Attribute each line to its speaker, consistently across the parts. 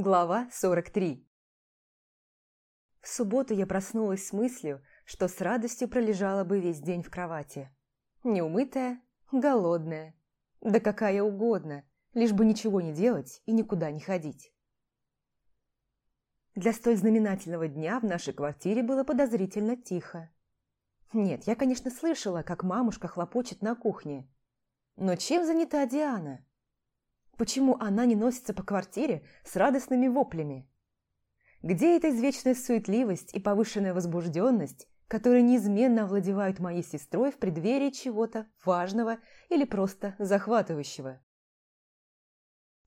Speaker 1: Глава 43 В субботу я проснулась с мыслью, что с радостью пролежала бы весь день в кровати. Неумытая, голодная, да какая угодно, лишь бы ничего не делать и никуда не ходить. Для столь знаменательного дня в нашей квартире было подозрительно тихо. Нет, я, конечно, слышала, как мамушка хлопочет на кухне. Но чем занята Диана? Почему она не носится по квартире с радостными воплями? Где эта извечная суетливость и повышенная возбужденность, которые неизменно овладевают моей сестрой в преддверии чего-то важного или просто захватывающего?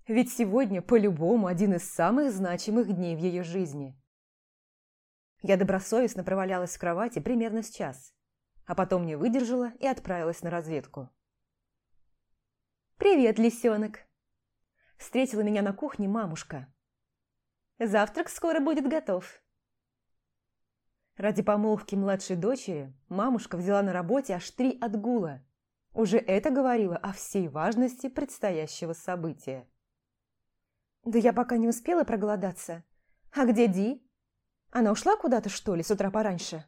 Speaker 1: Ведь сегодня, по-любому, один из самых значимых дней в ее жизни. Я добросовестно провалялась в кровати примерно с час, а потом не выдержала и отправилась на разведку. «Привет, лисенок!» Встретила меня на кухне мамушка. «Завтрак скоро будет готов». Ради помолвки младшей дочери мамушка взяла на работе аж три отгула. Уже это говорило о всей важности предстоящего события. «Да я пока не успела проголодаться. А где Ди? Она ушла куда-то, что ли, с утра пораньше?»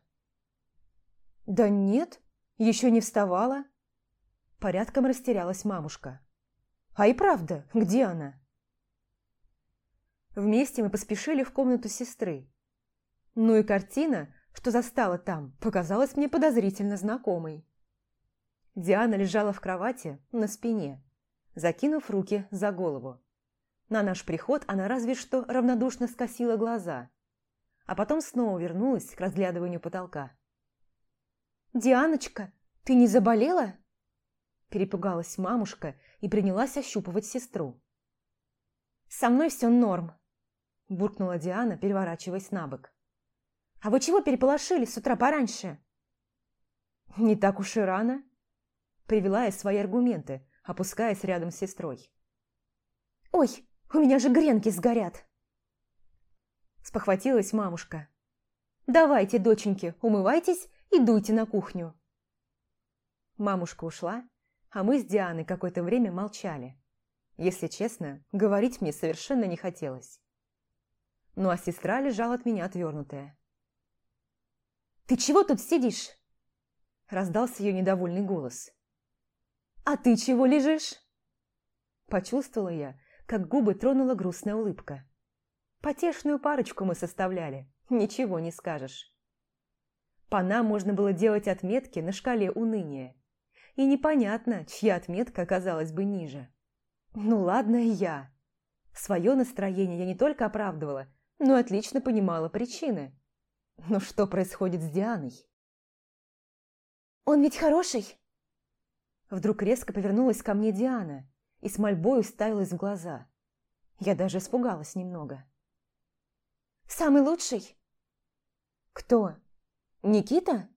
Speaker 1: «Да нет, еще не вставала». Порядком растерялась мамушка. А и правда, где она? Вместе мы поспешили в комнату сестры. Ну и картина, что застала там, показалась мне подозрительно знакомой. Диана лежала в кровати на спине, закинув руки за голову. На наш приход она разве что равнодушно скосила глаза, а потом снова вернулась к разглядыванию потолка. «Дианочка, ты не заболела?» Перепугалась мамушка и принялась ощупывать сестру. «Со мной все норм», – буркнула Диана, переворачиваясь на бок. «А вы чего переполошились с утра пораньше?» «Не так уж и рано», – привела я свои аргументы, опускаясь рядом с сестрой. «Ой, у меня же гренки сгорят!» Спохватилась мамушка. «Давайте, доченьки, умывайтесь и дуйте на кухню». Мамушка ушла, а мы с Дианой какое-то время молчали. Если честно, говорить мне совершенно не хотелось. Ну а сестра лежала от меня отвернутая. «Ты чего тут сидишь?» Раздался ее недовольный голос. «А ты чего лежишь?» Почувствовала я, как губы тронула грустная улыбка. Потешную парочку мы составляли, ничего не скажешь. По нам можно было делать отметки на шкале уныния и непонятно, чья отметка оказалась бы ниже. Ну ладно, я. Свое настроение я не только оправдывала, но отлично понимала причины. Но что происходит с Дианой? «Он ведь хороший?» Вдруг резко повернулась ко мне Диана и с мольбой уставилась в глаза. Я даже испугалась немного. «Самый лучший?» «Кто? Никита?»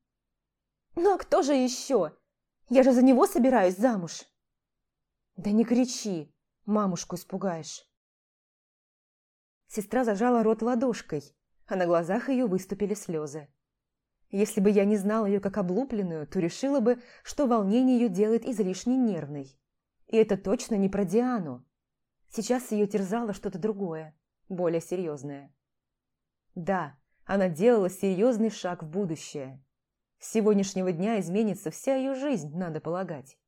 Speaker 1: «Ну а кто же еще? Я же за него собираюсь замуж!» «Да не кричи, мамушку испугаешь!» Сестра зажала рот ладошкой, а на глазах ее выступили слезы. Если бы я не знала ее как облупленную, то решила бы, что волнение ее делает излишне нервной. И это точно не про Диану. Сейчас ее терзало что-то другое, более серьезное. Да, она делала серьезный шаг в будущее. С сегодняшнего дня изменится вся ее жизнь, надо полагать.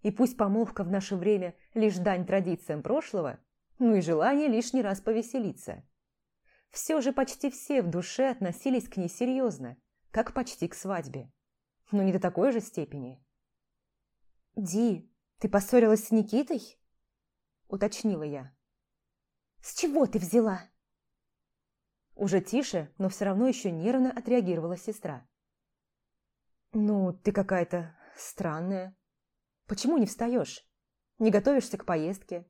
Speaker 1: И пусть помолвка в наше время лишь дань традициям прошлого, ну и желание лишний раз повеселиться. Все же почти все в душе относились к ней серьезно, как почти к свадьбе. Но не до такой же степени. «Ди, ты поссорилась с Никитой?» – уточнила я. «С чего ты взяла?» Уже тише, но все равно еще нервно отреагировала сестра. «Ну, ты какая-то странная. Почему не встаешь? Не готовишься к поездке?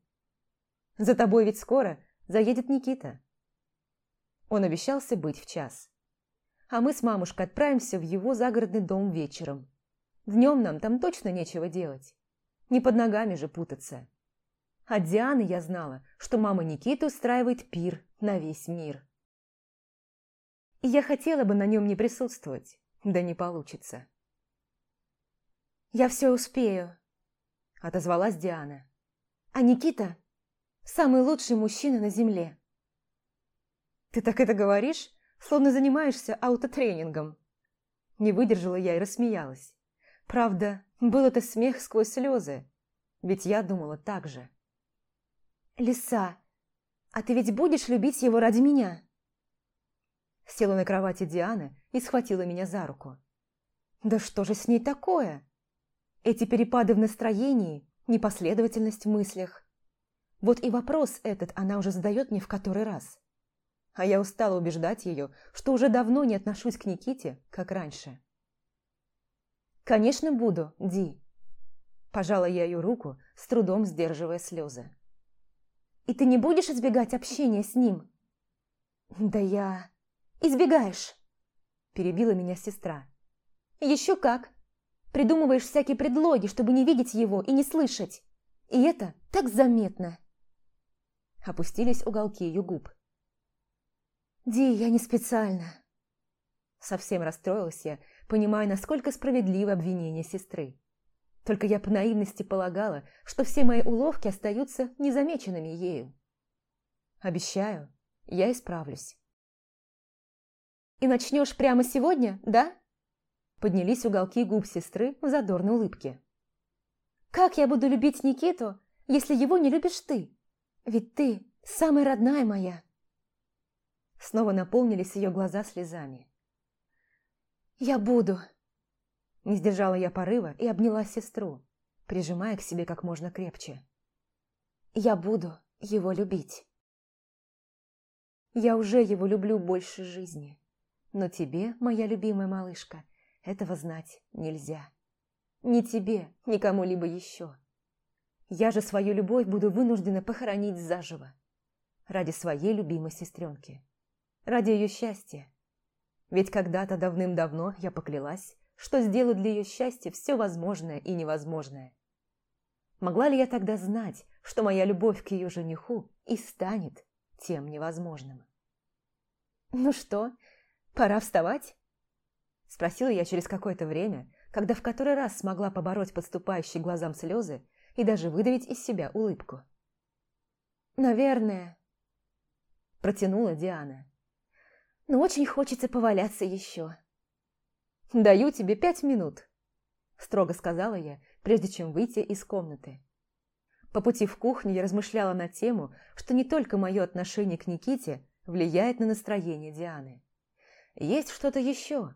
Speaker 1: За тобой ведь скоро заедет Никита». Он обещался быть в час. А мы с мамушкой отправимся в его загородный дом вечером. Днем нам там точно нечего делать. Не под ногами же путаться. От Дианы я знала, что мама Никиты устраивает пир на весь мир. И я хотела бы на нем не присутствовать, да не получится. «Я все успею», – отозвалась Диана. «А Никита? самый лучший мужчина на земле. Ты так это говоришь, словно занимаешься аутотренингом. Не выдержала я и рассмеялась. Правда, был это смех сквозь слезы, ведь я думала так же. «Лиса, а ты ведь будешь любить его ради меня?» Села на кровати Дианы и схватила меня за руку. «Да что же с ней такое? Эти перепады в настроении, непоследовательность в мыслях. Вот и вопрос этот она уже задает мне в который раз. А я устала убеждать ее, что уже давно не отношусь к Никите, как раньше. «Конечно буду, Ди», – пожала я ее руку, с трудом сдерживая слезы. «И ты не будешь избегать общения с ним?» «Да я...» «Избегаешь», – перебила меня сестра. «Еще как. Придумываешь всякие предлоги, чтобы не видеть его и не слышать. И это так заметно». Опустились уголки ее губ. «Ди, я не специально». Совсем расстроилась я, понимая, насколько справедливо обвинение сестры. Только я по наивности полагала, что все мои уловки остаются незамеченными ею. Обещаю, я исправлюсь. «И начнешь прямо сегодня, да?» Поднялись уголки губ сестры в задорной улыбке. «Как я буду любить Никиту, если его не любишь ты? Ведь ты самая родная моя!» Снова наполнились ее глаза слезами. «Я буду!» Не сдержала я порыва и обняла сестру, прижимая к себе как можно крепче. «Я буду его любить!» «Я уже его люблю больше жизни, но тебе, моя любимая малышка, этого знать нельзя. Ни тебе, ни кому-либо еще. Я же свою любовь буду вынуждена похоронить заживо. Ради своей любимой сестренки. Ради ее счастья. Ведь когда-то давным-давно я поклялась, что сделаю для ее счастья все возможное и невозможное. Могла ли я тогда знать, что моя любовь к ее жениху и станет тем невозможным? «Ну что, пора вставать?» Спросила я через какое-то время, когда в который раз смогла побороть подступающие глазам слезы и даже выдавить из себя улыбку. «Наверное», – протянула Диана но очень хочется поваляться еще. «Даю тебе пять минут», – строго сказала я, прежде чем выйти из комнаты. По пути в кухню я размышляла на тему, что не только мое отношение к Никите влияет на настроение Дианы. Есть что-то еще.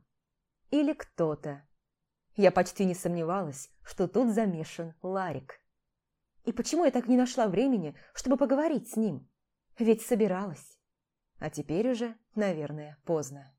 Speaker 1: Или кто-то. Я почти не сомневалась, что тут замешан Ларик. И почему я так не нашла времени, чтобы поговорить с ним? Ведь собиралась. А теперь уже, наверное, поздно.